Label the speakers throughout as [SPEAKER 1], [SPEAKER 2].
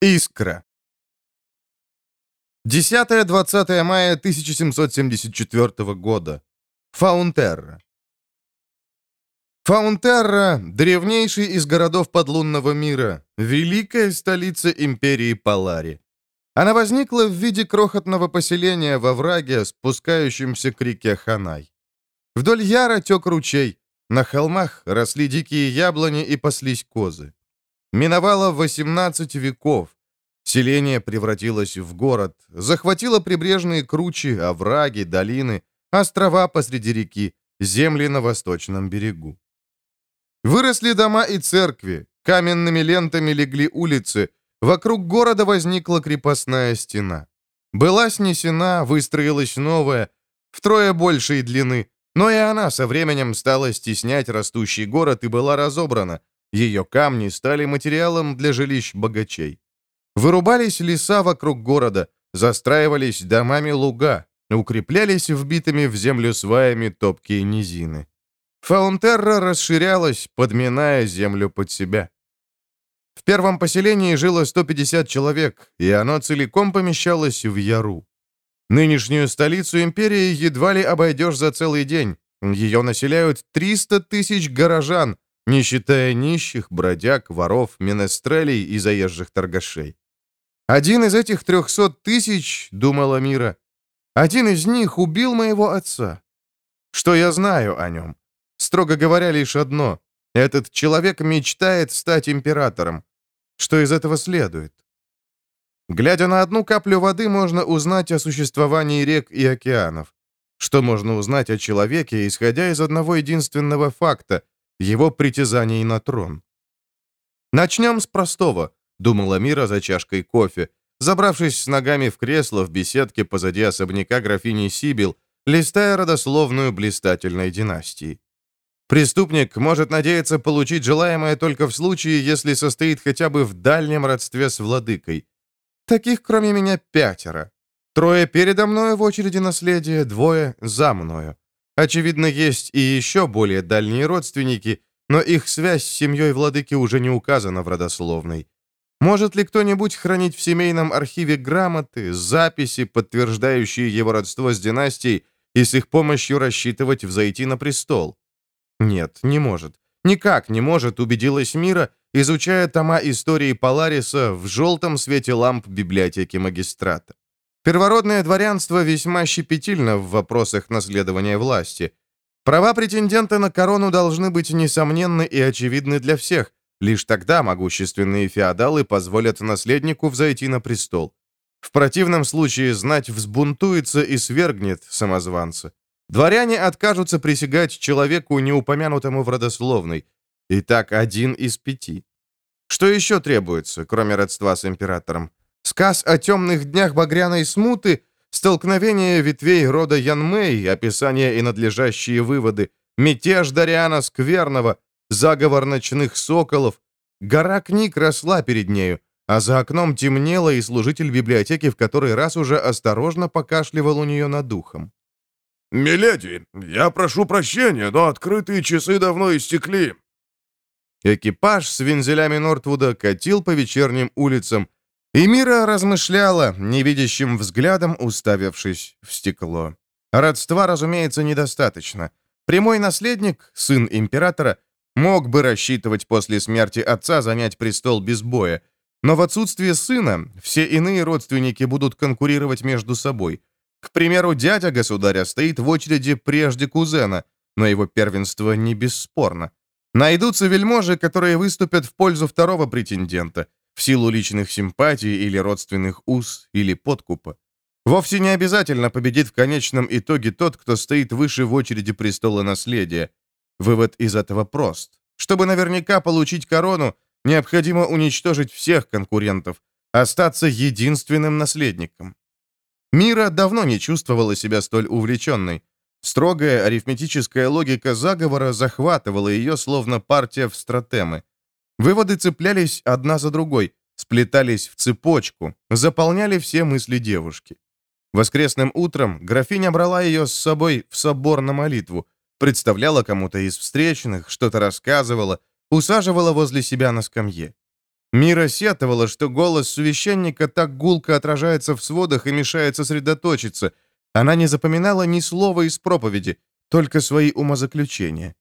[SPEAKER 1] Искра. 10-20 мая 1774 года. Фаунтерра. Фаунтерра – древнейший из городов подлунного мира, великая столица империи Палари. Она возникла в виде крохотного поселения во враге, спускающемся к реке Ханай. Вдоль Яра тек ручей, на холмах росли дикие яблони и паслись козы. Миновало 18 веков. Селение превратилось в город, захватило прибрежные кручи, овраги, долины, острова посреди реки, земли на восточном берегу. Выросли дома и церкви, каменными лентами легли улицы, вокруг города возникла крепостная стена. Была снесена, выстроилась новая, втрое большей длины, но и она со временем стала стеснять растущий город и была разобрана, ее камни стали материалом для жилищ богачей. Вырубались леса вокруг города, застраивались домами луга, укреплялись вбитыми в землю сваями топкие низины. Фаунтерра расширялась, подминая землю под себя. В первом поселении жило 150 человек, и оно целиком помещалось в Яру. Нынешнюю столицу империи едва ли обойдешь за целый день. Ее населяют 300 тысяч горожан, не считая нищих, бродяг, воров, менестрелей и заезжих торгашей. Один из этих трехсот тысяч, думала Мира, один из них убил моего отца. Что я знаю о нем? Строго говоря, лишь одно. Этот человек мечтает стать императором. Что из этого следует? Глядя на одну каплю воды, можно узнать о существовании рек и океанов. Что можно узнать о человеке, исходя из одного единственного факта — его притязаний на трон. «Начнем с простого», — думала Мира за чашкой кофе, забравшись с ногами в кресло в беседке позади особняка графини Сибил, листая родословную блистательной династии. Преступник может надеяться получить желаемое только в случае, если состоит хотя бы в дальнем родстве с владыкой. Таких, кроме меня, пятеро. Трое передо мною в очереди наследия, двое за мною. Очевидно, есть и еще более дальние родственники, но их связь с семьей владыки уже не указана в родословной. Может ли кто-нибудь хранить в семейном архиве грамоты, записи, подтверждающие его родство с династией, и с их помощью рассчитывать взойти на престол? Нет, не может. Никак не может, убедилась Мира, изучая тома истории Полариса в желтом свете ламп библиотеки магистрата. Первородное дворянство весьма щепетильно в вопросах наследования власти. Права претендента на корону должны быть несомненны и очевидны для всех. Лишь тогда могущественные феодалы позволят наследнику взойти на престол. В противном случае знать взбунтуется и свергнет самозванца. Дворяне откажутся присягать человеку, не упомянутому в родословной. Итак, один из пяти. Что еще требуется, кроме родства с императором? Сказ о темных днях багряной смуты, столкновение ветвей рода Янмэй, описание и надлежащие выводы, мятеж Дариана Скверного, заговор ночных соколов. Гора книг росла перед нею, а за окном темнело, и служитель библиотеки в который раз уже осторожно покашливал у нее над духом.
[SPEAKER 2] «Миледи, я прошу прощения, но открытые часы давно истекли».
[SPEAKER 1] Экипаж с вензелями Нортвуда катил по вечерним улицам, и Мира размышляла, невидящим взглядом уставившись в стекло. Родства, разумеется, недостаточно. Прямой наследник, сын императора, мог бы рассчитывать после смерти отца занять престол без боя, но в отсутствие сына все иные родственники будут конкурировать между собой. К примеру, дядя государя стоит в очереди прежде кузена, но его первенство не бесспорно. Найдутся вельможи, которые выступят в пользу второго претендента – в силу личных симпатий или родственных уз или подкупа. Вовсе не обязательно победит в конечном итоге тот, кто стоит выше в очереди престола наследия. Вывод из этого прост. Чтобы наверняка получить корону, необходимо уничтожить всех конкурентов, остаться единственным наследником. Мира давно не чувствовала себя столь увлеченной. Строгая арифметическая логика заговора захватывала ее, словно партия в стратемы. Выводы цеплялись одна за другой, сплетались в цепочку, заполняли все мысли девушки. Воскресным утром графиня брала ее с собой в собор на молитву, представляла кому-то из встречных, что-то рассказывала, усаживала возле себя на скамье. Мира сетовала, что голос священника так гулко отражается в сводах и мешает сосредоточиться. Она не запоминала ни слова из проповеди, только свои умозаключения.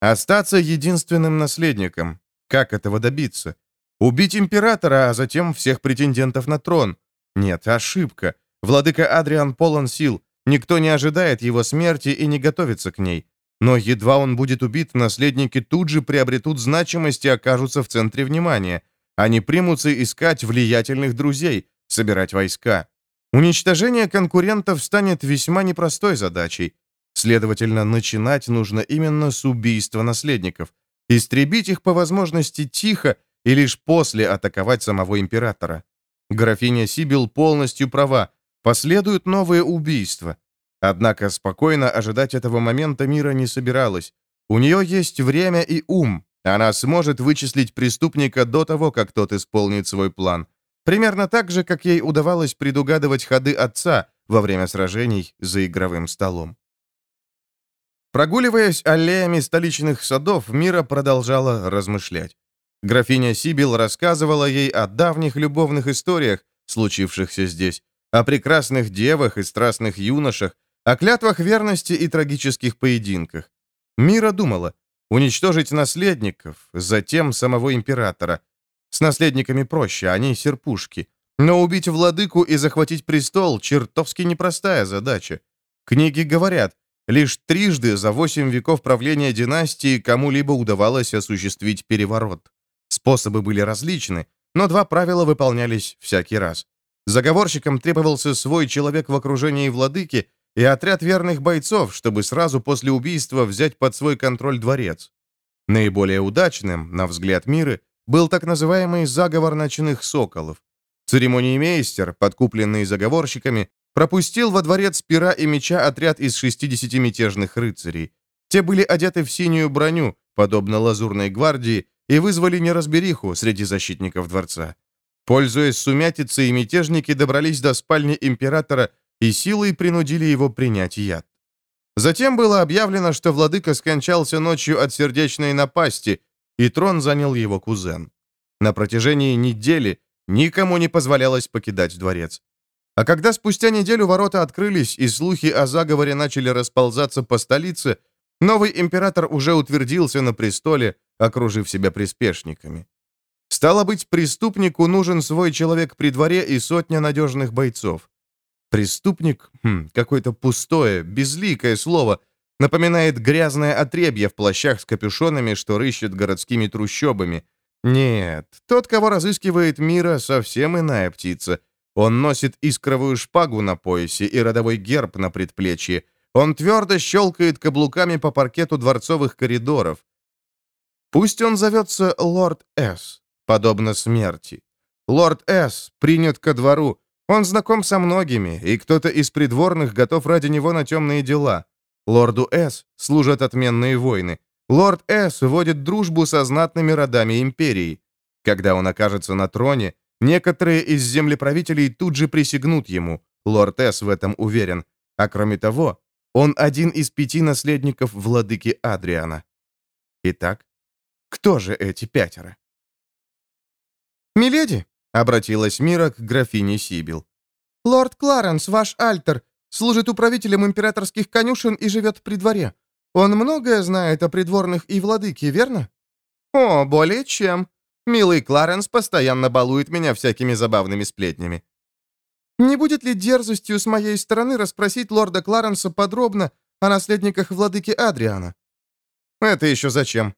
[SPEAKER 1] Остаться единственным наследником. Как этого добиться? Убить императора, а затем всех претендентов на трон. Нет, ошибка. Владыка Адриан полон сил. Никто не ожидает его смерти и не готовится к ней. Но едва он будет убит, наследники тут же приобретут значимость и окажутся в центре внимания. Они примутся искать влиятельных друзей, собирать войска. Уничтожение конкурентов станет весьма непростой задачей. Следовательно, начинать нужно именно с убийства наследников. Истребить их по возможности тихо и лишь после атаковать самого императора. Графиня Сибил полностью права. Последуют новые убийства. Однако спокойно ожидать этого момента мира не собиралась. У нее есть время и ум. Она сможет вычислить преступника до того, как тот исполнит свой план. Примерно так же, как ей удавалось предугадывать ходы отца во время сражений за игровым столом. Прогуливаясь аллеями столичных садов, Мира продолжала размышлять. Графиня Сибил рассказывала ей о давних любовных историях, случившихся здесь, о прекрасных девах и страстных юношах, о клятвах верности и трагических поединках. Мира думала, уничтожить наследников, затем самого императора. С наследниками проще, они серпушки. Но убить владыку и захватить престол — чертовски непростая задача. Книги говорят, лишь трижды за восемь веков правления династии кому-либо удавалось осуществить переворот. Способы были различны, но два правила выполнялись всякий раз. Заговорщикам требовался свой человек в окружении владыки и отряд верных бойцов, чтобы сразу после убийства взять под свой контроль дворец. Наиболее удачным, на взгляд Миры, был так называемый заговор ночных соколов. Церемониймейстер, подкупленный заговорщиками, пропустил во дворец пера и меча отряд из 60 мятежных рыцарей. Те были одеты в синюю броню, подобно лазурной гвардии, и вызвали неразбериху среди защитников дворца. Пользуясь сумятицей, мятежники добрались до спальни императора и силой принудили его принять яд. Затем было объявлено, что владыка скончался ночью от сердечной напасти, и трон занял его кузен. На протяжении недели никому не позволялось покидать дворец. А когда спустя неделю ворота открылись и слухи о заговоре начали расползаться по столице, новый император уже утвердился на престоле, окружив себя приспешниками. Стало быть, преступнику нужен свой человек при дворе и сотня надежных бойцов. Преступник, хм, какое-то пустое, безликое слово, напоминает грязное отребье в плащах с капюшонами, что рыщет городскими трущобами. Нет, тот, кого разыскивает Мира, совсем иная птица. Он носит искровую шпагу на поясе и родовой герб на предплечье. Он твердо щелкает каблуками по паркету дворцовых коридоров. Пусть он зовется Лорд С, подобно смерти. Лорд С принят ко двору, он знаком со многими, и кто-то из придворных готов ради него на темные дела. Лорду С. служат отменные войны. Лорд С. вводит дружбу со знатными родами империи. Когда он окажется на троне, некоторые из землеправителей тут же присягнут ему. Лорд С. в этом уверен. А кроме того, он один из пяти наследников владыки Адриана. Итак, кто же эти пятеро? «Миледи!» — обратилась Мира к графине Сибил. «Лорд Кларенс, ваш альтер, служит управителем императорских конюшен и живет при дворе. Он многое знает о придворных и владыке, верно?» «О, более чем. Милый Кларенс постоянно балует меня всякими забавными сплетнями». «Не будет ли дерзостью с моей стороны расспросить лорда Кларенса подробно о наследниках владыки Адриана?» «Это еще зачем?»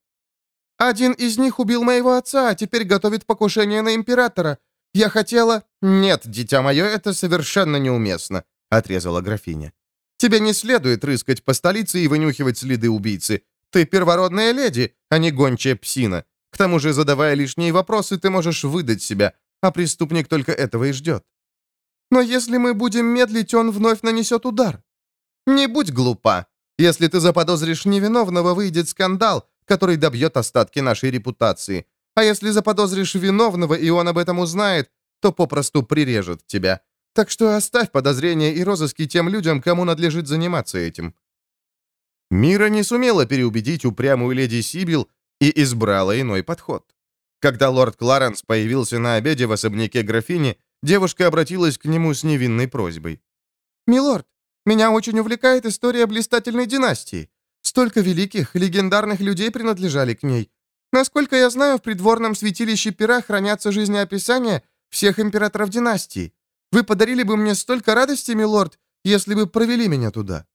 [SPEAKER 1] Один из них убил моего отца, а теперь готовит покушение на императора. Я хотела...» «Нет, дитя мое, это совершенно неуместно», — отрезала графиня. «Тебе не следует рыскать по столице и вынюхивать следы убийцы. Ты первородная леди, а не гончая псина. К тому же, задавая лишние вопросы, ты можешь выдать себя, а преступник только этого и ждет». «Но если мы будем медлить, он вновь нанесет удар». «Не будь глупа. Если ты заподозришь невиновного, выйдет скандал, который добьет остатки нашей репутации. А если заподозришь виновного, и он об этом узнает, то попросту прирежет тебя. Так что оставь подозрения и розыски тем людям, кому надлежит заниматься этим». Мира не сумела переубедить упрямую леди Сибил и избрала иной подход. Когда лорд Кларенс появился на обеде в особняке графини, девушка обратилась к нему с невинной просьбой. «Милорд, меня очень увлекает история блистательной династии. Столько великих, легендарных людей принадлежали к ней. Насколько я знаю, в придворном святилище пера хранятся жизнеописания всех императоров династии. Вы подарили бы мне столько радости, милорд, если бы провели меня туда».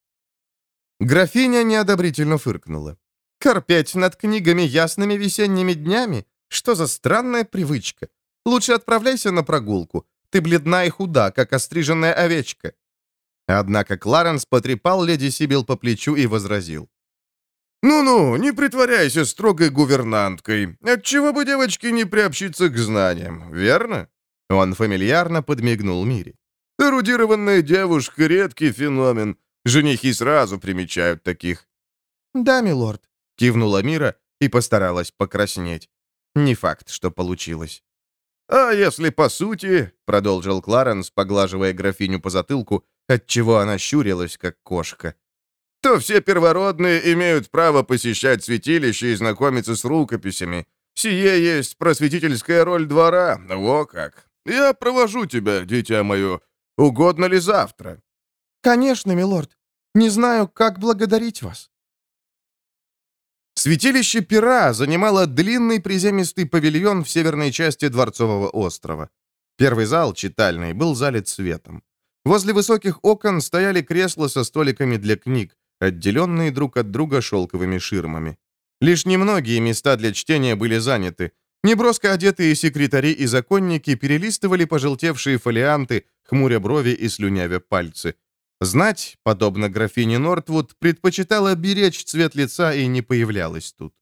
[SPEAKER 1] Графиня неодобрительно фыркнула. «Корпеть над книгами ясными весенними днями? Что за странная привычка? Лучше отправляйся на прогулку. Ты бледна и худа, как остриженная овечка». Однако Кларенс потрепал леди Сибил по плечу и возразил.
[SPEAKER 2] «Ну-ну, не притворяйся строгой гувернанткой. Отчего бы девочке не приобщиться к знаниям, верно?»
[SPEAKER 1] Он фамильярно подмигнул Мире.
[SPEAKER 2] «Эрудированная девушка — редкий феномен. Женихи сразу примечают таких».
[SPEAKER 1] «Да, милорд», — кивнула Мира и постаралась покраснеть. Не факт, что получилось.
[SPEAKER 2] «А если по сути», — продолжил Кларенс, поглаживая графиню по затылку, отчего она щурилась, как кошка, то все первородные имеют право посещать святилище и знакомиться с рукописями. Сие есть просветительская роль двора, во как. Я провожу тебя, дитя мое. Угодно ли завтра?»
[SPEAKER 1] «Конечно, милорд. Не знаю, как благодарить вас». Святилище Пера занимало длинный приземистый павильон в северной части Дворцового острова. Первый зал, читальный, был залит светом. Возле высоких окон стояли кресла со столиками для книг, отделенные друг от друга шелковыми ширмами. Лишь немногие места для чтения были заняты. Неброско одетые секретари и законники перелистывали пожелтевшие фолианты, хмуря брови и слюнявя пальцы. Знать, подобно графине Нортвуд, предпочитала беречь цвет лица и не появлялась тут.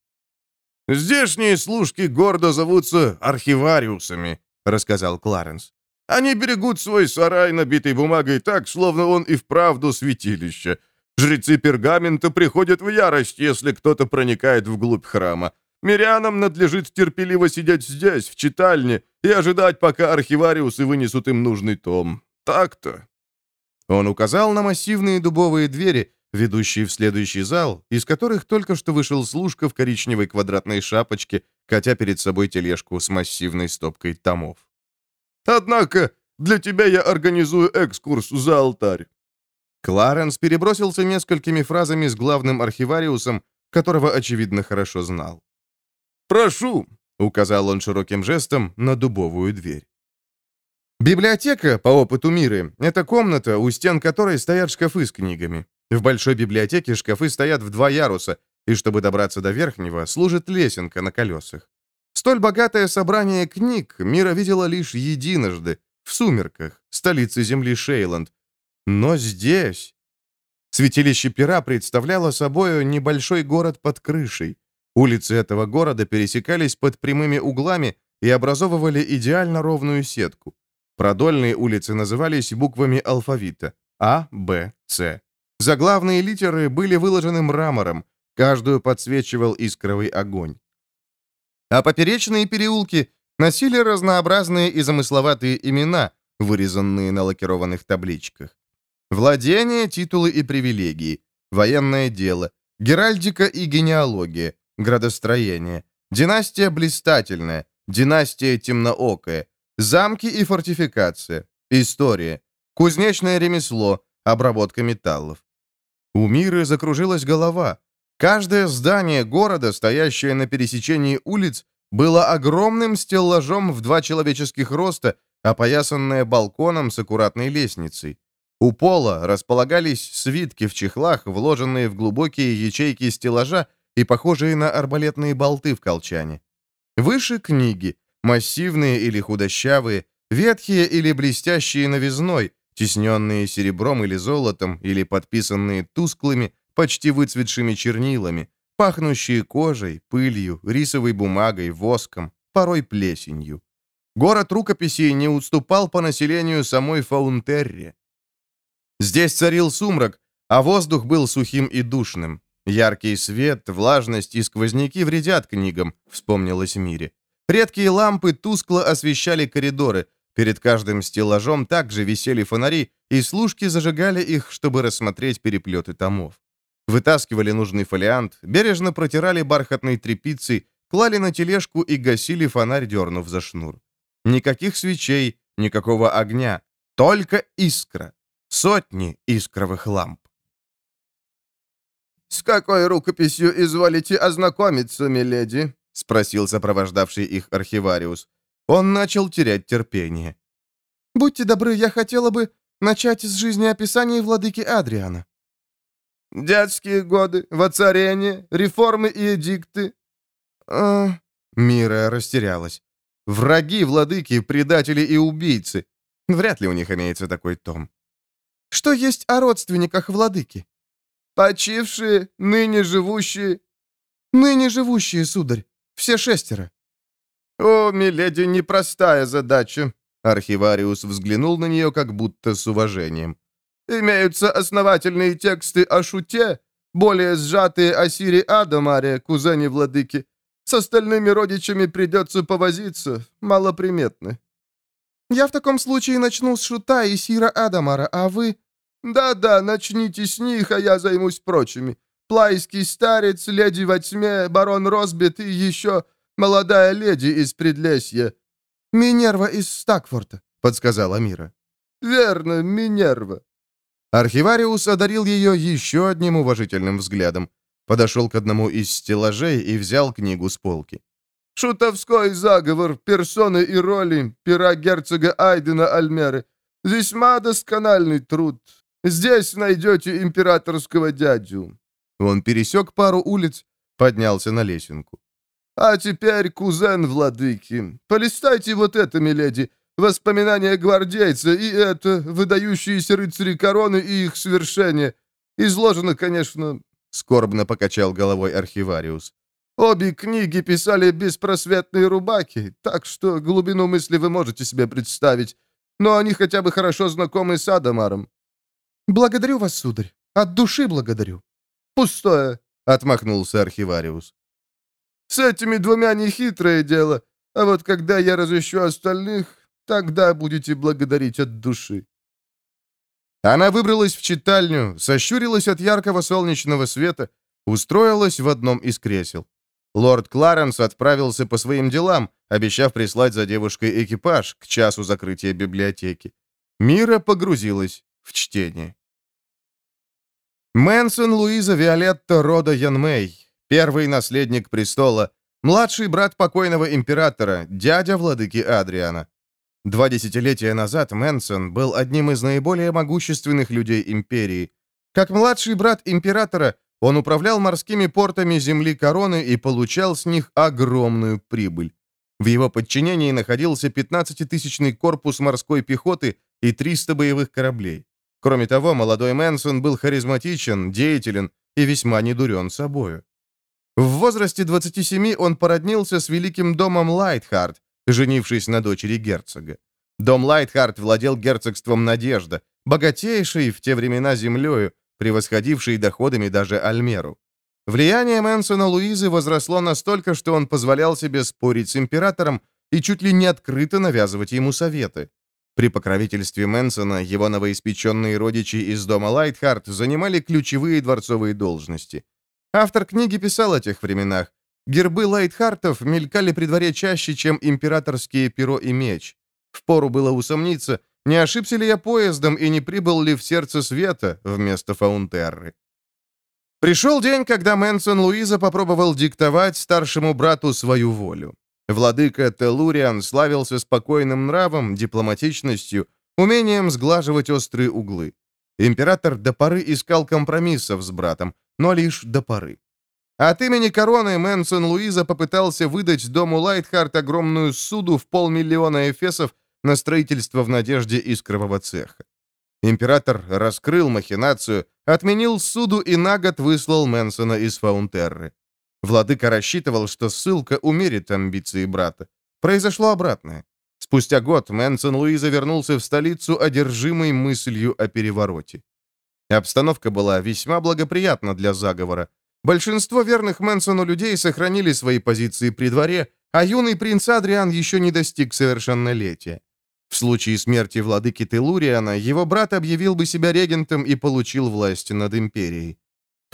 [SPEAKER 2] «Здешние служки гордо зовутся архивариусами», — рассказал Кларенс. «Они берегут свой сарай, набитый бумагой, так, словно он и вправду святилище. Жрецы пергамента приходят в ярость, если кто-то проникает вглубь храма. Мирянам надлежит терпеливо сидеть здесь, в читальне, и ожидать, пока архивариусы вынесут им нужный том. Так-то».
[SPEAKER 1] Он указал на массивные дубовые двери, ведущие в следующий зал, из которых только что вышел служка в коричневой квадратной шапочке, катя перед собой тележку с массивной стопкой томов.
[SPEAKER 2] «Однако для тебя я организую экскурс за алтарь».
[SPEAKER 1] Кларенс перебросился несколькими фразами с главным архивариусом, которого, очевидно, хорошо знал.
[SPEAKER 2] «Прошу», — указал он широким жестом на дубовую дверь.
[SPEAKER 1] Библиотека, по опыту Миры, это комната, у стен которой стоят шкафы с книгами. В большой библиотеке шкафы стоят в два яруса, и чтобы добраться до верхнего, служит лесенка на колесах. Столь богатое собрание книг Мира видела лишь единожды, в сумерках, столице земли Шейланд. Но здесь... Святилище Пера представляло собой небольшой город под крышей. Улицы этого города пересекались под прямыми углами и образовывали идеально ровную сетку. Продольные улицы назывались буквами алфавита А, Б, С. Заглавные литеры были выложены мрамором, каждую подсвечивал искровый огонь. А поперечные переулки носили разнообразные и замысловатые имена, вырезанные на лакированных табличках. Владение, титулы и привилегии, военное дело, геральдика и генеалогия, градостроение, династия блистательная, династия темноокая, Замки и фортификация. История. Кузнечное ремесло. Обработка металлов. У Миры закружилась голова. Каждое здание города, стоящее на пересечении улиц, было огромным стеллажом в два человеческих роста, опоясанное балконом с аккуратной лестницей. У пола располагались свитки в чехлах, вложенные в глубокие ячейки стеллажа и похожие на арбалетные болты в колчане. Выше книги, Массивные или худощавые, ветхие или блестящие новизной, тесненные серебром или золотом, или подписанные тусклыми, почти выцветшими чернилами, пахнущие кожей, пылью, рисовой бумагой, воском, порой плесенью. Город рукописей не уступал по населению самой Фаунтерре. Здесь царил сумрак, а воздух был сухим и душным. Яркий свет, влажность и сквозняки вредят книгам, вспомнилось Мире. Редкие лампы тускло освещали коридоры. Перед каждым стеллажом также висели фонари, и служки зажигали их, чтобы рассмотреть переплеты томов. Вытаскивали нужный фолиант, бережно протирали бархатной тряпицей, клали на тележку и гасили фонарь, дернув за шнур. Никаких свечей, никакого огня, только искра. Сотни искровых ламп.
[SPEAKER 2] «С какой рукописью изволите ознакомиться, миледи?» — спросил сопровождавший их архивариус.
[SPEAKER 1] Он начал терять терпение.
[SPEAKER 3] «Будьте добры, я хотела бы начать с жизнеописания владыки Адриана».
[SPEAKER 2] «Детские годы, воцарение, реформы и эдикты».
[SPEAKER 1] «А...» Мира растерялась. «Враги владыки, предатели и убийцы. Вряд ли у них имеется такой том».
[SPEAKER 3] «Что есть о родственниках владыки?»
[SPEAKER 2] «Почившие, ныне живущие».
[SPEAKER 3] «Ныне живущие, сударь. Все шестеро».
[SPEAKER 2] «О, миледи, непростая задача»,
[SPEAKER 1] Архивариус взглянул на нее как будто с уважением.
[SPEAKER 2] «Имеются основательные тексты о шуте, более сжатые о Сире Адамаре, кузене владыки. С остальными родичами придется повозиться, малоприметны».
[SPEAKER 3] «Я в таком случае начну с шута и Сира Адамара, а вы...»
[SPEAKER 2] «Да-да, начните с них, а я займусь прочими. Плайский старец, леди во тьме, барон Розбит и еще молодая леди из Предлесья.
[SPEAKER 3] «Минерва из Стакфорта», — подсказала Мира.
[SPEAKER 2] «Верно, Минерва».
[SPEAKER 1] Архивариус одарил ее еще одним уважительным взглядом. Подошел к одному из стеллажей и взял книгу с полки.
[SPEAKER 2] «Шутовской заговор, персоны и роли, пера герцога Айдена Альмеры. Весьма доскональный труд. Здесь найдете императорского дядю».
[SPEAKER 1] Он пересек пару улиц, поднялся на лесенку.
[SPEAKER 2] А теперь кузен владыки. Полистайте вот это, миледи. Воспоминания гвардейца и это, выдающиеся рыцари короны и их свершения. Изложено, конечно, скорбно покачал головой архивариус. Обе книги писали беспросветные рубаки, так что глубину мысли вы можете себе представить. Но они хотя бы хорошо знакомы с Адамаром.
[SPEAKER 3] «Благодарю вас, сударь. От души благодарю».
[SPEAKER 2] «Пустое», — отмахнулся архивариус. С этими двумя нехитрое дело, а вот когда я разыщу остальных, тогда будете благодарить от души».
[SPEAKER 1] Она выбралась в читальню, сощурилась от яркого солнечного света, устроилась в одном из кресел. Лорд Кларенс отправился по своим делам, обещав прислать за девушкой экипаж к часу закрытия библиотеки. Мира погрузилась в чтение. Мэнсон Луиза Виолетта Рода Янмей, Первый наследник престола, младший брат покойного императора, дядя владыки Адриана. Два десятилетия назад Мэнсон был одним из наиболее могущественных людей империи. Как младший брат императора, он управлял морскими портами земли короны и получал с них огромную прибыль. В его подчинении находился 15-тысячный корпус морской пехоты и 300 боевых кораблей. Кроме того, молодой Мэнсон был харизматичен, деятелен и весьма недурен собою. В возрасте 27 он породнился с великим домом Лайтхард, женившись на дочери герцога. Дом Лайтхард владел герцогством Надежда, богатейшей в те времена землею, превосходившей доходами даже Альмеру. Влияние Мэнсона Луизы возросло настолько, что он позволял себе спорить с императором и чуть ли не открыто навязывать ему советы. При покровительстве Мэнсона его новоиспеченные родичи из дома Лайтхард занимали ключевые дворцовые должности. Автор книги писал о тех временах. Гербы Лайтхартов мелькали при дворе чаще, чем императорские перо и меч. Впору было усомниться, не ошибся ли я поездом и не прибыл ли в сердце света вместо Фаунтерры. Пришел день, когда Мэнсон Луиза попробовал диктовать старшему брату свою волю. Владыка Телуриан славился спокойным нравом, дипломатичностью, умением сглаживать острые углы. Император до поры искал компромиссов с братом, но лишь до поры. От имени короны Мэнсон Луиза попытался выдать дому Лайтхарт огромную суду в полмиллиона эфесов на строительство в надежде искрового цеха. Император раскрыл махинацию, отменил суду и на год выслал Мэнсона из Фаунтерры. Владыка рассчитывал, что ссылка умерит амбиции брата. Произошло обратное. Спустя год Мэнсон Луиза вернулся в столицу, одержимый мыслью о перевороте. Обстановка была весьма благоприятна для заговора. Большинство верных Мэнсону людей сохранили свои позиции при дворе, а юный принц Адриан еще не достиг совершеннолетия. В случае смерти владыки Телуриана его брат объявил бы себя регентом и получил власть над империей.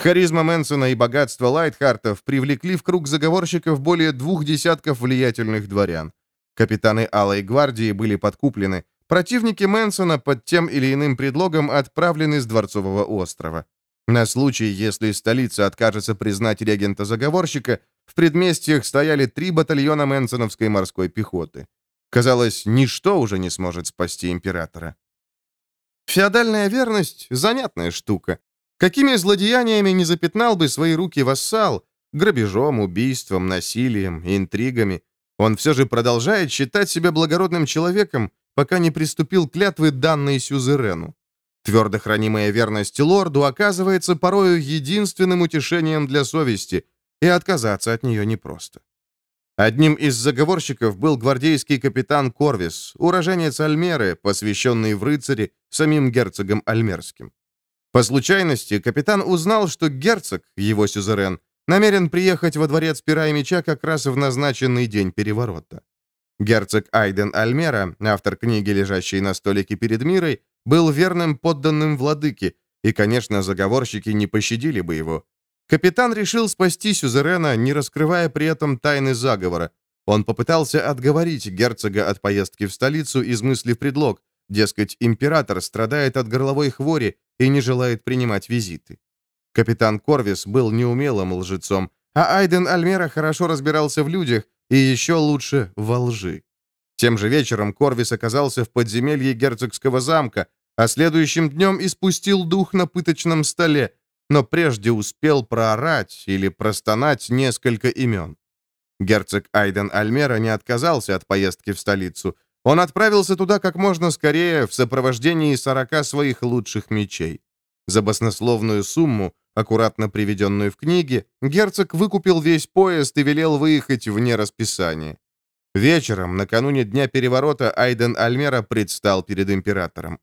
[SPEAKER 1] Харизма Мэнсона и богатство Лайтхартов привлекли в круг заговорщиков более двух десятков влиятельных дворян. Капитаны Алой гвардии были подкуплены, противники Мэнсона под тем или иным предлогом отправлены с Дворцового острова. На случай, если столица откажется признать регента-заговорщика, в предместьях стояли три батальона Мэнсоновской морской пехоты. Казалось, ничто уже не сможет спасти императора. Феодальная верность — занятная штука. Какими злодеяниями не запятнал бы свои руки вассал, грабежом, убийством, насилием, интригами, он все же продолжает считать себя благородным человеком, пока не приступил клятвы, данной сюзерену. Твердо хранимая верность лорду оказывается порою единственным утешением для совести, и отказаться от нее непросто. Одним из заговорщиков был гвардейский капитан Корвис, уроженец Альмеры, посвященный в рыцари самим герцогом Альмерским. По случайности капитан узнал, что герцог, его сюзерен, намерен приехать во дворец Пера и Меча как раз в назначенный день переворота. Герцог Айден Альмера, автор книги, лежащей на столике перед мирой, был верным подданным владыки, и, конечно, заговорщики не пощадили бы его. Капитан решил спасти Сюзерена, не раскрывая при этом тайны заговора. Он попытался отговорить герцога от поездки в столицу, измыслив предлог, дескать, император страдает от горловой хвори и не желает принимать визиты. Капитан Корвис был неумелым лжецом, а Айден Альмера хорошо разбирался в людях и еще лучше во лжи. Тем же вечером Корвис оказался в подземелье герцогского замка, а следующим днем испустил дух на пыточном столе, но прежде успел проорать или простонать несколько имен. Герцог Айден Альмера не отказался от поездки в столицу. Он отправился туда как можно скорее в сопровождении сорока своих лучших мечей. За баснословную сумму, аккуратно приведенную в книге, герцог выкупил весь поезд и велел выехать вне расписания. Вечером, накануне дня переворота, Айден Альмера предстал перед императором.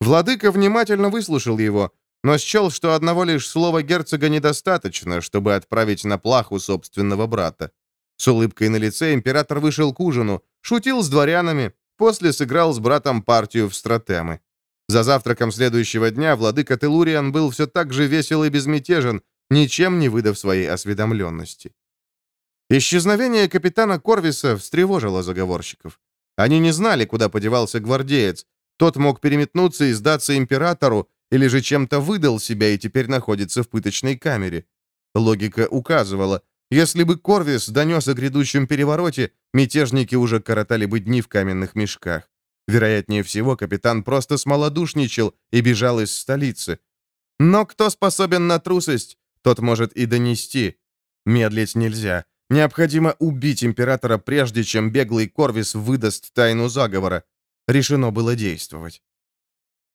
[SPEAKER 1] Владыка внимательно выслушал его, но счел, что одного лишь слова герцога недостаточно, чтобы отправить на плаху собственного брата. С улыбкой на лице император вышел к ужину, шутил с дворянами, после сыграл с братом партию в стратемы. За завтраком следующего дня владыка Телуриан был все так же весел и безмятежен, ничем не выдав своей осведомленности. Исчезновение капитана Корвиса встревожило заговорщиков. Они не знали, куда подевался гвардеец. Тот мог переметнуться и сдаться императору, или же чем-то выдал себя и теперь находится в пыточной камере. Логика указывала, если бы Корвис донес о грядущем перевороте, мятежники уже коротали бы дни в каменных мешках. Вероятнее всего, капитан просто смолодушничал и бежал из столицы. Но кто способен на трусость, тот может и донести. Медлить нельзя. Необходимо убить императора, прежде чем беглый Корвис выдаст тайну заговора. Решено было действовать.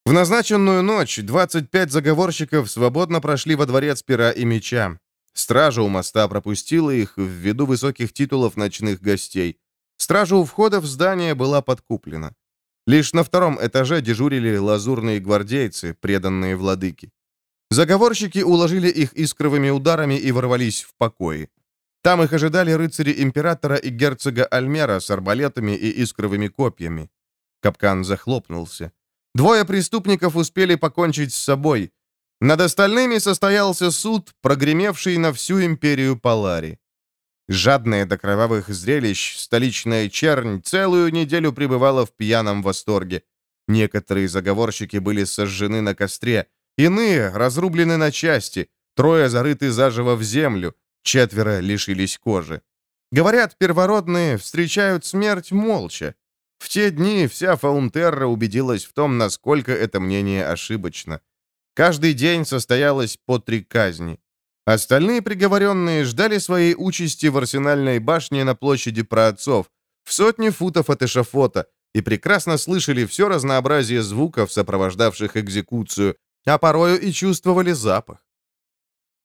[SPEAKER 1] В назначенную ночь 25 заговорщиков свободно прошли во дворец пера и меча. Стража у моста пропустила их ввиду высоких титулов ночных гостей. Стража у входа в здание была подкуплена. Лишь на втором этаже дежурили лазурные гвардейцы, преданные владыке. Заговорщики уложили их искровыми ударами и ворвались в покои. Там их ожидали рыцари императора и герцога Альмера с арбалетами и искровыми копьями. Капкан захлопнулся. Двое преступников успели покончить с собой. Над остальными состоялся суд, прогремевший на всю империю Палари. Жадная до кровавых зрелищ, столичная чернь целую неделю пребывала в пьяном восторге. Некоторые заговорщики были сожжены на костре, иные разрублены на части, трое зарыты заживо в землю, четверо лишились кожи. Говорят, первородные встречают смерть молча. В те дни вся Фаунтерра убедилась в том, насколько это мнение ошибочно. Каждый день состоялось по три казни. Остальные приговоренные ждали своей участи в арсенальной башне на площади праотцов, в сотне футов от эшафота, и прекрасно слышали все разнообразие звуков, сопровождавших экзекуцию, а порою и чувствовали запах.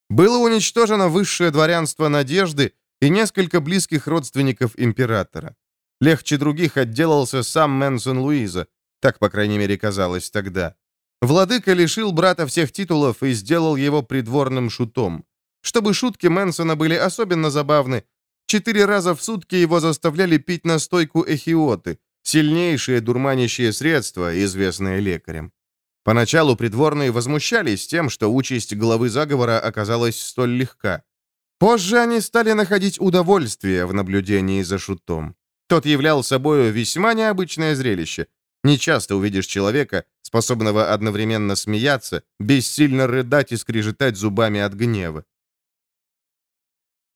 [SPEAKER 1] Было уничтожено высшее дворянство Надежды и несколько близких родственников императора. Легче других отделался сам Мэнсон Луиза, так, по крайней мере, казалось тогда. Владыка лишил брата всех титулов и сделал его придворным шутом. Чтобы шутки Мэнсона были особенно забавны, четыре раза в сутки его заставляли пить настойку эхиоты, сильнейшее дурманящее средство, известное лекарям. Поначалу придворные возмущались тем, что участь главы заговора оказалась столь легка. Позже они стали находить удовольствие в наблюдении за шутом. Тот являл собою весьма необычное зрелище. Нечасто увидишь человека, способного одновременно смеяться, бессильно рыдать и скрежетать зубами от гнева.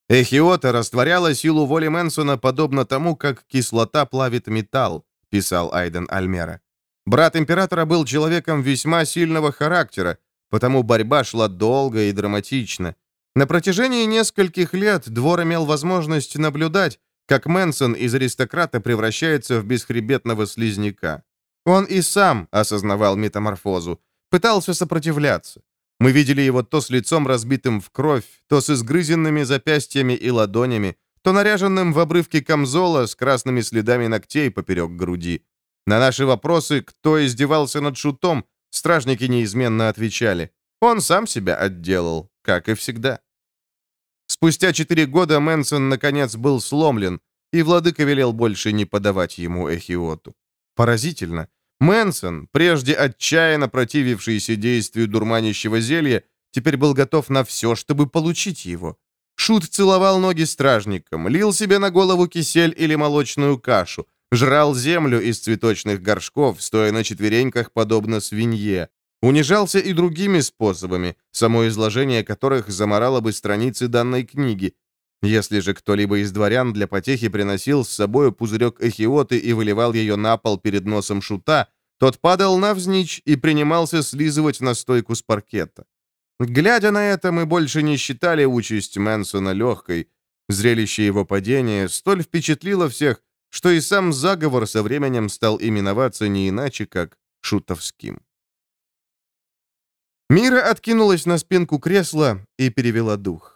[SPEAKER 1] Эхиота растворяла силу воли Мэнсона подобно тому, как кислота плавит металл, писал Айден Альмера. Брат императора был человеком весьма сильного характера, потому борьба шла долго и драматично. На протяжении нескольких лет двор имел возможность наблюдать, как Мэнсон из аристократа превращается в бесхребетного слизняка. Он и сам осознавал метаморфозу, пытался сопротивляться. Мы видели его то с лицом разбитым в кровь, то с изгрызенными запястьями и ладонями, то наряженным в обрывке камзола с красными следами ногтей поперек груди. На наши вопросы, кто издевался над шутом, стражники неизменно отвечали. Он сам себя отделал, как и всегда. Спустя четыре года Мэнсон, наконец, был сломлен, и владыка велел больше не подавать ему эхиоту. Поразительно. Мэнсон, прежде отчаянно противившийся действию дурманящего зелья, теперь был готов на все, чтобы получить его. Шут целовал ноги стражникам, лил себе на голову кисель или молочную кашу, жрал землю из цветочных горшков, стоя на четвереньках, подобно свинье, Унижался и другими способами, само изложение которых заморало бы страницы данной книги. Если же кто-либо из дворян для потехи приносил с собой пузырек эхиоты и выливал ее на пол перед носом шута, тот падал навзничь и принимался слизывать настойку с паркета. Глядя на это, мы больше не считали участь Мэнсона легкой. Зрелище его падения столь впечатлило всех, что и сам заговор со временем стал именоваться не иначе, как шутовским. Мира откинулась на спинку кресла и перевела дух.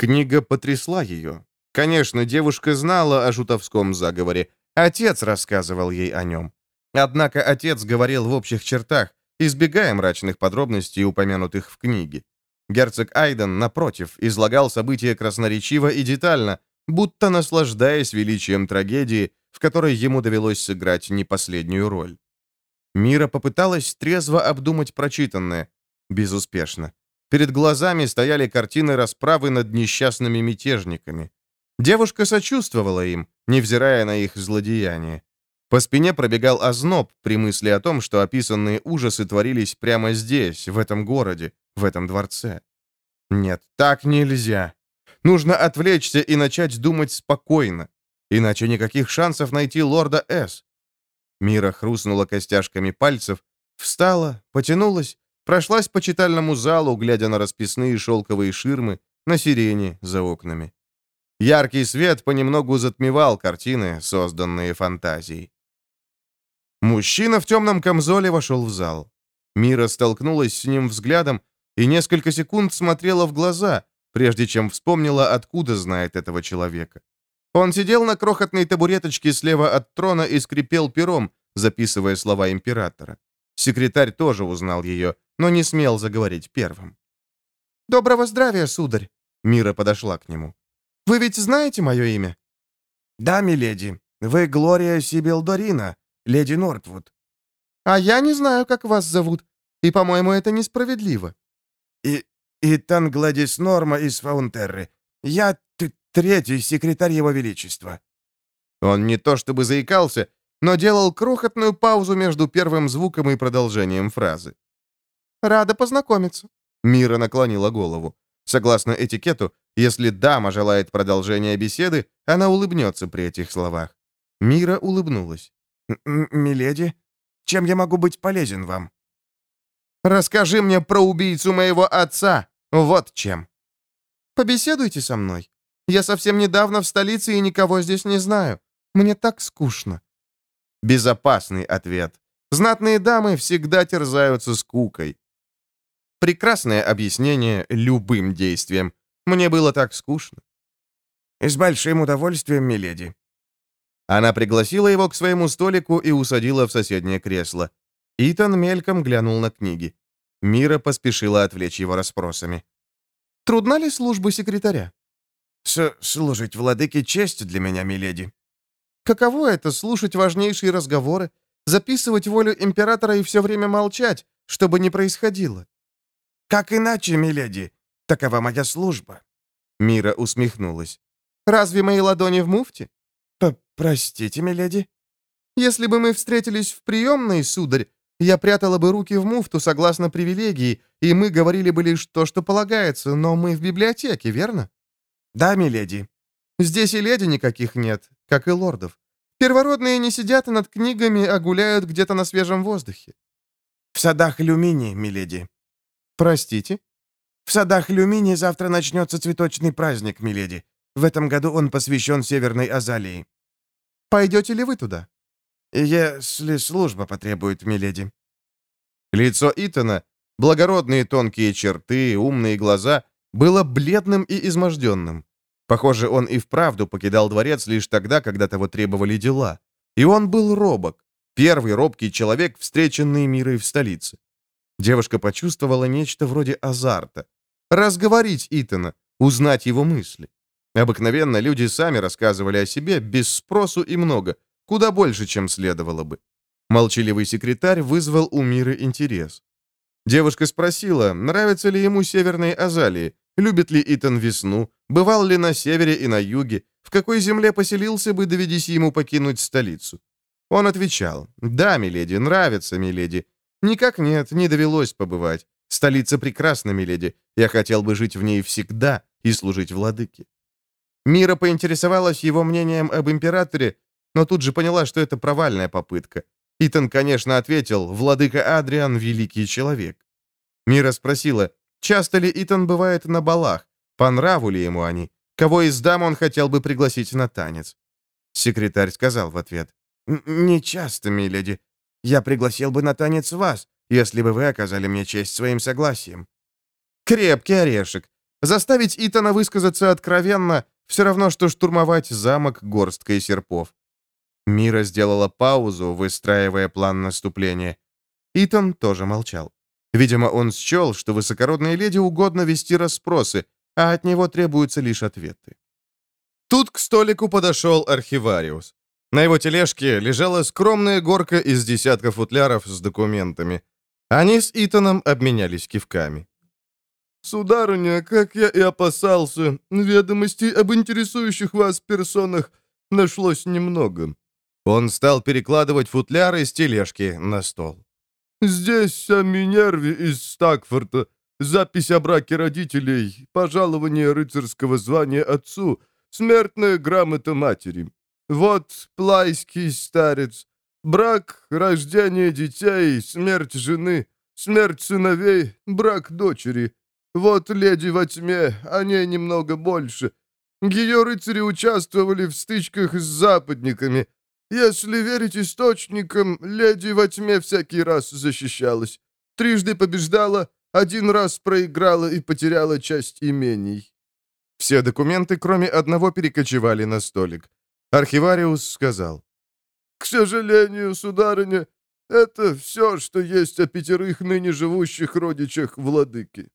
[SPEAKER 1] Книга потрясла ее. Конечно, девушка знала о жутовском заговоре. Отец рассказывал ей о нем. Однако отец говорил в общих чертах, избегая мрачных подробностей, упомянутых в книге. Герцог Айден, напротив, излагал события красноречиво и детально, будто наслаждаясь величием трагедии, в которой ему довелось сыграть не последнюю роль. Мира попыталась трезво обдумать прочитанное, Безуспешно. Перед глазами стояли картины расправы над несчастными мятежниками. Девушка сочувствовала им, невзирая на их злодеяния. По спине пробегал озноб при мысли о том, что описанные ужасы творились прямо здесь, в этом городе, в этом дворце. Нет, так нельзя. Нужно отвлечься и начать думать спокойно. Иначе никаких шансов найти лорда С. Мира хрустнула костяшками пальцев, встала, потянулась Прошлась по читальному залу, глядя на расписные шелковые ширмы, на сирени за окнами. Яркий свет понемногу затмевал картины, созданные фантазией. Мужчина в темном камзоле вошел в зал. Мира столкнулась с ним взглядом и несколько секунд смотрела в глаза, прежде чем вспомнила, откуда знает этого человека. Он сидел на крохотной табуреточке слева от трона и скрипел пером, записывая слова императора. Секретарь тоже узнал ее, но не смел заговорить первым. «Доброго здравия, сударь!» Мира подошла к нему. «Вы ведь знаете мое имя?»
[SPEAKER 4] «Да, миледи. Вы Глория Сибилдорина, леди Нортвуд».
[SPEAKER 3] «А я не знаю, как вас зовут, и, по-моему, это несправедливо».
[SPEAKER 4] «И... и Тангладис Норма из Фаунтерры. Я третий секретарь Его Величества».
[SPEAKER 1] Он не то чтобы заикался, но делал крохотную паузу между первым звуком и продолжением фразы.
[SPEAKER 3] «Рада познакомиться».
[SPEAKER 1] Мира наклонила голову. Согласно этикету, если дама желает продолжения беседы, она улыбнется при этих словах. Мира улыбнулась.
[SPEAKER 4] «Миледи, чем я могу быть полезен вам?»
[SPEAKER 3] «Расскажи мне про убийцу моего отца. Вот чем». «Побеседуйте со мной. Я совсем недавно в столице и никого здесь не знаю. Мне так скучно».
[SPEAKER 1] Безопасный ответ. Знатные дамы всегда терзаются скукой. Прекрасное объяснение любым действиям. Мне было так скучно.
[SPEAKER 4] «С большим удовольствием, миледи».
[SPEAKER 1] Она пригласила его к своему столику и усадила в соседнее кресло. Итан мельком глянул на книги. Мира поспешила отвлечь его расспросами.
[SPEAKER 3] «Трудна ли служба секретаря?»
[SPEAKER 4] С «Служить владыке честь для меня, миледи».
[SPEAKER 3] «Каково это — слушать важнейшие разговоры, записывать волю императора и все время молчать, что бы ни происходило».
[SPEAKER 4] «Как иначе, миледи? Такова моя служба».
[SPEAKER 3] Мира усмехнулась. «Разве мои ладони в муфте?»
[SPEAKER 4] «Простите, миледи?»
[SPEAKER 3] «Если бы мы встретились в приемной, сударь, я прятала бы руки в муфту согласно привилегии, и мы говорили бы лишь то, что полагается, но мы в библиотеке, верно?»
[SPEAKER 4] «Да, миледи».
[SPEAKER 3] «Здесь и леди никаких нет, как и лордов. Первородные не сидят над книгами, а гуляют где-то на свежем воздухе».
[SPEAKER 4] «В садах Люмини, миледи».
[SPEAKER 3] «Простите?»
[SPEAKER 4] «В садах Люмини завтра начнется цветочный праздник, миледи. В этом году он посвящен Северной Азалии».
[SPEAKER 3] «Пойдете ли вы туда?»
[SPEAKER 4] «Если служба потребует, миледи».
[SPEAKER 1] Лицо Итана, благородные тонкие черты, умные глаза, было бледным и изможденным. Похоже, он и вправду покидал дворец лишь тогда, когда того требовали дела. И он был робок. Первый робкий человек, встреченный мирой в столице. Девушка почувствовала нечто вроде азарта. Разговорить Итана, узнать его мысли. Обыкновенно люди сами рассказывали о себе без спросу и много, куда больше, чем следовало бы. Молчаливый секретарь вызвал у Миры интерес. Девушка спросила, нравятся ли ему северные азалии, любит ли Итан весну, бывал ли на севере и на юге, в какой земле поселился бы, доведись ему покинуть столицу. Он отвечал, «Да, миледи, нравится, миледи. Никак нет, не довелось побывать. Столица прекрасна, миледи. Я хотел бы жить в ней всегда и служить владыке». Мира поинтересовалась его мнением об императоре, но тут же поняла, что это провальная попытка. Итан, конечно, ответил, владыка Адриан — великий человек. Мира спросила, часто ли Итан бывает на балах, по нраву ли ему они, кого из дам он хотел бы пригласить на танец. Секретарь сказал в ответ, «Не часто, миледи. Я пригласил бы на танец вас, если бы вы оказали мне честь своим согласием». Крепкий орешек. Заставить Итана высказаться откровенно — все равно, что штурмовать замок горсткой серпов. Мира сделала паузу, выстраивая план наступления. Итан тоже молчал. Видимо, он счел, что высокородной леди угодно вести расспросы, а от него требуются лишь ответы. Тут к столику подошел архивариус. На его тележке лежала скромная горка из десятка футляров с документами. Они с Итаном обменялись кивками.
[SPEAKER 2] «Сударыня, как я и опасался, ведомостей об интересующих вас персонах нашлось немного.
[SPEAKER 1] Он стал перекладывать футляры с тележки на стол.
[SPEAKER 2] «Здесь о Минерве из Стакфорта, запись о браке родителей, пожалование рыцарского звания отцу, смертная грамота матери. Вот плайский старец, брак, рождение детей, смерть жены, смерть сыновей, брак дочери. Вот леди во тьме, о ней немного больше. Ее рыцари участвовали в стычках с западниками, если верить источникам, леди во тьме всякий раз защищалась. Трижды побеждала, один раз проиграла и потеряла часть имений.
[SPEAKER 1] Все документы, кроме одного, перекочевали на столик. Архивариус сказал.
[SPEAKER 2] «К сожалению, сударыня, это все, что есть о пятерых ныне живущих родичах владыки».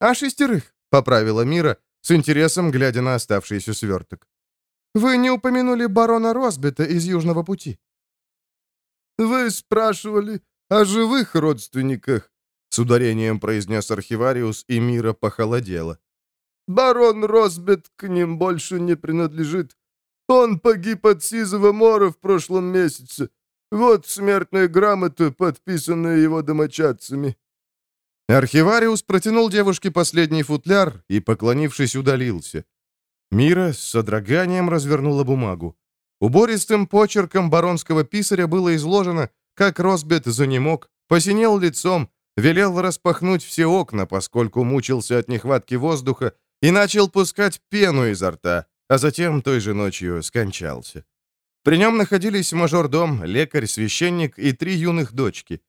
[SPEAKER 1] «А шестерых?» — поправила Мира, с интересом глядя на оставшийся сверток. Вы не упомянули барона Росбета из Южного пути.
[SPEAKER 2] Вы спрашивали о живых родственниках,
[SPEAKER 1] с ударением произнес архивариус, и Мира похолодела.
[SPEAKER 2] Барон Росбет к ним больше не принадлежит. Он погиб от сизого мора в прошлом месяце. Вот смертная грамота, подписанная его домочадцами».
[SPEAKER 1] Архивариус протянул девушке последний футляр и, поклонившись, удалился. Мира с содроганием развернула бумагу. Убористым почерком баронского писаря было изложено, как Росбет занемог, посинел лицом, велел распахнуть все окна, поскольку мучился от нехватки воздуха, и начал пускать пену изо рта, а затем той же ночью скончался. При нем находились мажордом, лекарь, священник и три юных дочки.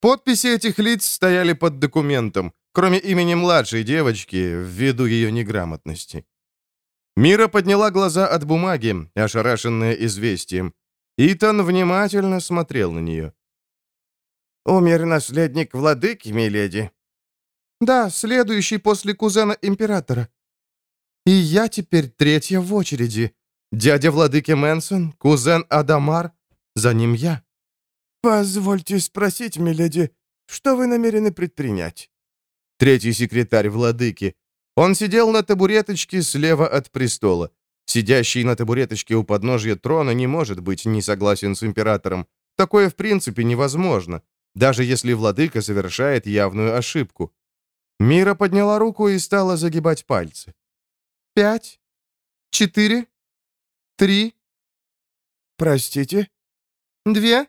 [SPEAKER 1] Подписи этих лиц стояли под документом, кроме имени младшей девочки, ввиду ее неграмотности. Мира подняла глаза от бумаги, ошарашенная известием. Итан внимательно смотрел на нее.
[SPEAKER 4] «Умер наследник владыки, миледи?»
[SPEAKER 3] «Да, следующий после кузена императора. И я теперь третья в очереди. Дядя владыки Мэнсон, кузен Адамар, за ним я».
[SPEAKER 4] «Позвольте спросить, миледи, Что вы намерены предпринять?»
[SPEAKER 1] Третий секретарь владыки. Он сидел на табуреточке слева от престола. Сидящий на табуреточке у подножья трона не может быть не согласен с императором. Такое в принципе невозможно, даже если владыка совершает явную ошибку. Мира подняла руку и стала загибать пальцы. «Пять, четыре, три...»
[SPEAKER 4] «Простите?»
[SPEAKER 3] «Две,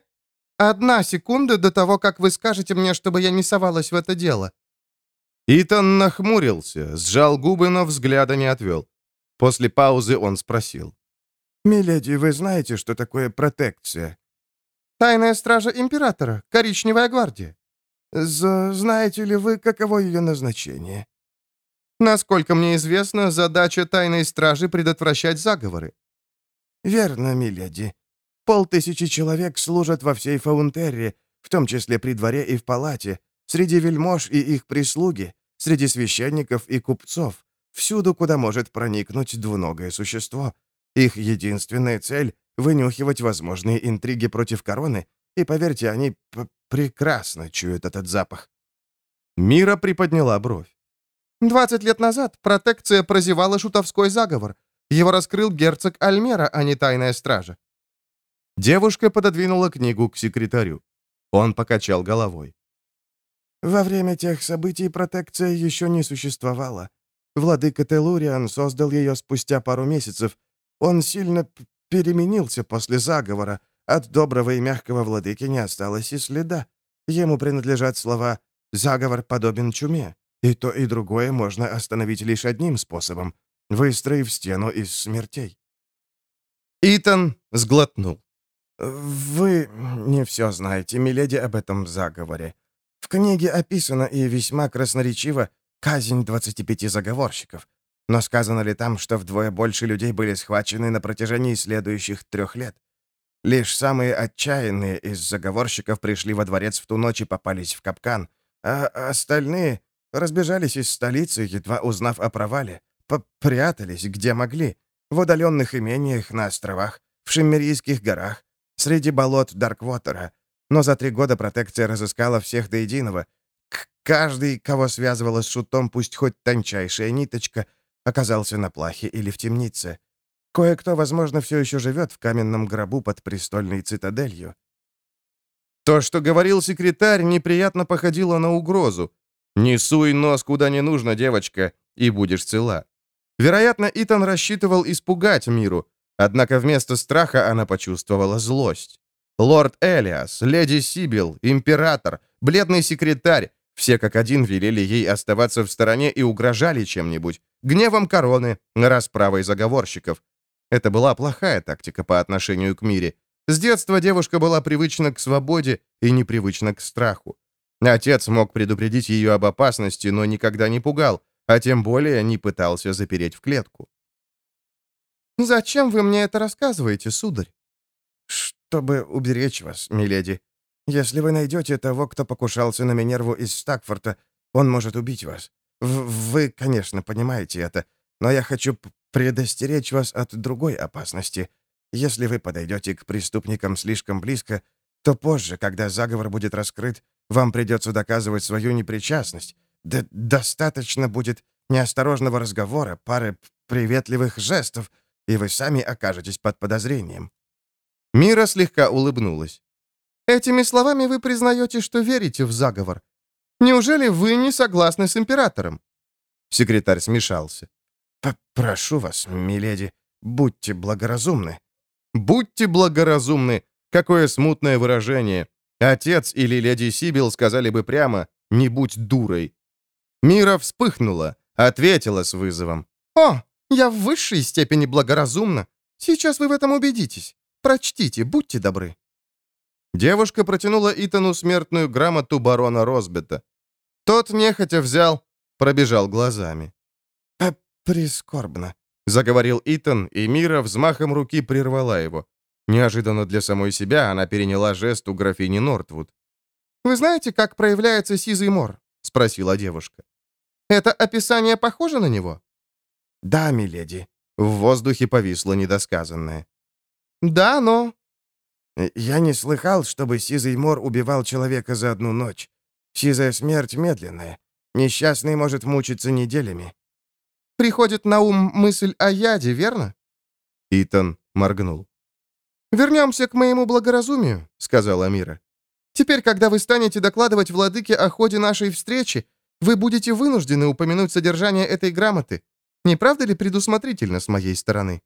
[SPEAKER 3] одна секунда до того, как вы скажете мне, чтобы я не совалась в это дело».
[SPEAKER 1] Итан нахмурился, сжал губы, но взгляда не отвел. После паузы он спросил.
[SPEAKER 4] «Миледи, вы знаете, что такое протекция?»
[SPEAKER 3] «Тайная стража императора, коричневая гвардия».
[SPEAKER 4] З «Знаете ли вы, каково ее назначение?»
[SPEAKER 3] «Насколько мне известно, задача тайной стражи предотвращать заговоры».
[SPEAKER 4] «Верно, миледи. Полтысячи человек служат во всей Фаунтерре, в том числе при дворе и в палате, среди вельмож и их прислуги, среди священников и купцов, всюду, куда может проникнуть двуногое существо. Их единственная цель — вынюхивать возможные интриги против короны, и, поверьте, они прекрасно чуют этот запах.
[SPEAKER 1] Мира приподняла бровь.
[SPEAKER 3] «Двадцать лет назад протекция прозевала шутовской заговор. Его раскрыл герцог Альмера, а не тайная стража».
[SPEAKER 1] Девушка пододвинула книгу к секретарю. Он покачал головой.
[SPEAKER 4] Во время тех событий протекция еще не существовала. Владыка Телуриан создал ее спустя пару месяцев. Он сильно переменился после заговора. От доброго и мягкого владыки не осталось и следа. Ему принадлежат слова «заговор подобен чуме». И то, и другое можно остановить лишь одним способом — выстроив стену из смертей.
[SPEAKER 1] Итан сглотнул.
[SPEAKER 4] «Вы не все знаете, миледи, об этом заговоре. В книге описано и весьма красноречиво казнь 25 заговорщиков. Но сказано ли там, что вдвое больше людей были схвачены на протяжении следующих трех лет? Лишь самые отчаянные из заговорщиков пришли во дворец в ту ночь и попались в капкан, а остальные разбежались из столицы, едва узнав о провале, попрятались где могли, в удаленных имениях на островах, в Шиммерийских горах, среди болот Дарквотера, но за три года протекция разыскала всех до единого. К каждый, кого связывала с шутом, пусть хоть тончайшая ниточка, оказался на плахе или в темнице. Кое-кто, возможно, все еще живет в каменном гробу под престольной цитаделью.
[SPEAKER 1] То, что говорил секретарь, неприятно походило на угрозу. «Не суй нос куда не нужно, девочка, и будешь цела». Вероятно, Итан рассчитывал испугать миру, однако вместо страха она почувствовала злость. Лорд Элиас, леди Сибил, император, бледный секретарь, все как один велели ей оставаться в стороне и угрожали чем-нибудь, гневом короны, расправой заговорщиков. Это была плохая тактика по отношению к мире. С детства девушка была привычна к свободе и непривычна к страху. Отец мог предупредить ее об опасности, но никогда не пугал, а тем более не пытался запереть в клетку.
[SPEAKER 3] «Зачем вы мне это рассказываете, сударь?»
[SPEAKER 4] чтобы уберечь вас, миледи. Если вы найдете того, кто покушался на Минерву из Стакфорта, он может убить вас. В вы, конечно, понимаете это, но я хочу предостеречь вас от другой опасности. Если вы подойдете к преступникам слишком близко, то позже, когда заговор будет раскрыт, вам придется доказывать свою непричастность. Да достаточно будет неосторожного разговора, пары приветливых жестов, и вы сами окажетесь под подозрением.
[SPEAKER 1] Мира слегка улыбнулась.
[SPEAKER 3] «Этими словами вы признаете, что верите в заговор. Неужели вы не согласны с императором?»
[SPEAKER 1] Секретарь смешался.
[SPEAKER 4] «Прошу вас, миледи, будьте благоразумны».
[SPEAKER 1] «Будьте благоразумны» — какое смутное выражение. Отец или леди Сибил сказали бы прямо «не будь дурой». Мира вспыхнула, ответила с вызовом.
[SPEAKER 3] «О, я в высшей степени благоразумна. Сейчас вы в этом убедитесь. Прочтите, будьте добры».
[SPEAKER 1] Девушка протянула Итану смертную грамоту барона Розбета. Тот нехотя взял, пробежал глазами.
[SPEAKER 4] «А прискорбно», —
[SPEAKER 1] заговорил Итан, и Мира взмахом руки прервала его. Неожиданно для самой себя она переняла жест у графини Нортвуд.
[SPEAKER 3] «Вы знаете, как проявляется сизый мор?» — спросила девушка. «Это описание похоже на него?»
[SPEAKER 4] «Да, миледи».
[SPEAKER 1] В воздухе повисло недосказанное.
[SPEAKER 3] «Да, но...»
[SPEAKER 4] «Я не слыхал, чтобы Сизый Мор убивал человека за одну ночь. Сизая смерть медленная. Несчастный может мучиться неделями».
[SPEAKER 3] «Приходит на ум мысль о яде, верно?»
[SPEAKER 1] Итан моргнул.
[SPEAKER 3] «Вернемся к моему благоразумию», — сказала Мира. «Теперь, когда вы станете докладывать владыке о ходе нашей встречи, вы будете вынуждены упомянуть содержание этой грамоты. Не правда ли предусмотрительно с моей стороны?»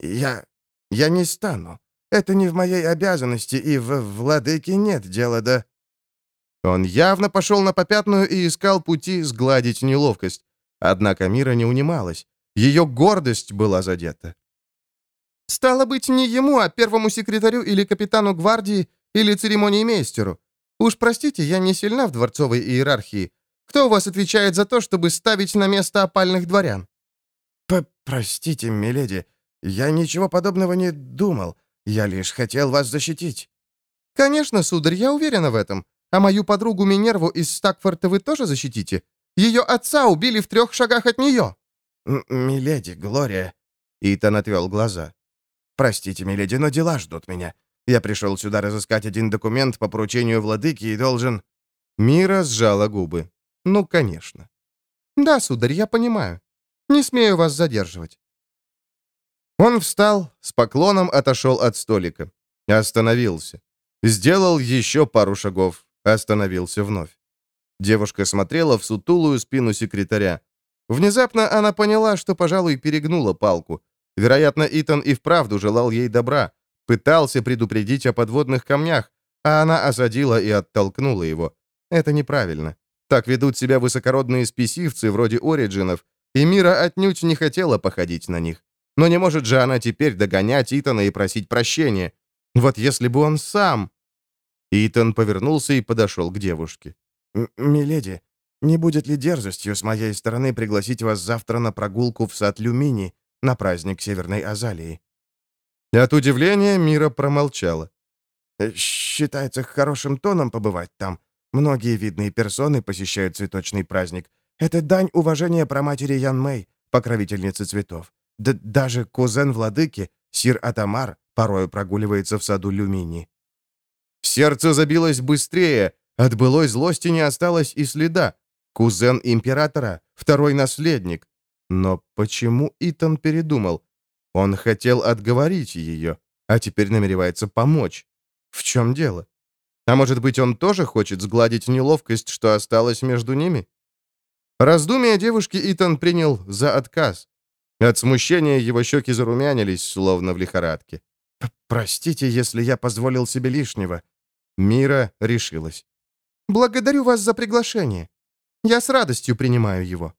[SPEAKER 4] «Я... я не стану. Это не в моей обязанности, и в владыке нет дела до...»
[SPEAKER 1] Он явно пошел на попятную и искал пути сгладить неловкость. Однако Мира не унималась. Ее гордость была задета.
[SPEAKER 3] «Стало быть, не ему, а первому секретарю или капитану гвардии, или церемониймейстеру. Уж простите, я не сильна в дворцовой иерархии. Кто у вас отвечает за то, чтобы ставить на место опальных дворян?»
[SPEAKER 4] П «Простите, миледи, я ничего подобного не думал. Я лишь хотел вас защитить».
[SPEAKER 3] «Конечно, сударь, я уверена в этом. А мою подругу Минерву из Стакфорта вы тоже защитите? Ее отца убили в трех шагах от нее».
[SPEAKER 4] «Миледи, Глория...» Итан отвел глаза. «Простите, миледи, но дела ждут меня. Я пришел сюда разыскать один документ по поручению владыки и должен...»
[SPEAKER 1] Мира сжала губы. «Ну, конечно».
[SPEAKER 3] «Да, сударь, я понимаю. Не смею вас задерживать».
[SPEAKER 1] Он встал, с поклоном отошел от столика. Остановился. Сделал еще пару шагов. Остановился вновь. Девушка смотрела в сутулую спину секретаря. Внезапно она поняла, что, пожалуй, перегнула палку. Вероятно, Итан и вправду желал ей добра, пытался предупредить о подводных камнях, а она осадила и оттолкнула его. Это неправильно. Так ведут себя высокородные спесивцы вроде Ориджинов, и Мира отнюдь не хотела походить на них. Но не может же она теперь догонять Итана и просить прощения. Вот если бы он сам... Итан повернулся и подошел к девушке.
[SPEAKER 4] «Миледи, не будет ли дерзостью с моей стороны пригласить вас завтра на прогулку в сад Люмини на праздник Северной Азалии?»
[SPEAKER 1] От удивления Мира промолчала.
[SPEAKER 4] «Э, «Считается хорошим тоном побывать там. Многие видные персоны посещают цветочный праздник. Это дань уважения праматери Ян Мэй, покровительницы цветов. Да даже кузен владыки, сир Атамар, порой прогуливается в саду Люмини.
[SPEAKER 1] Сердце забилось быстрее, от былой злости не осталось и следа. Кузен императора, второй наследник. Но почему Итан передумал? Он хотел отговорить ее, а теперь намеревается помочь. В чем дело? А может быть, он тоже хочет сгладить неловкость, что осталось между ними? Раздумие девушки Итан принял за отказ. От смущения его щеки зарумянились, словно в лихорадке.
[SPEAKER 4] «Простите, если я позволил себе лишнего»,
[SPEAKER 1] Мира решилась.
[SPEAKER 3] «Благодарю вас за приглашение. Я с радостью принимаю его».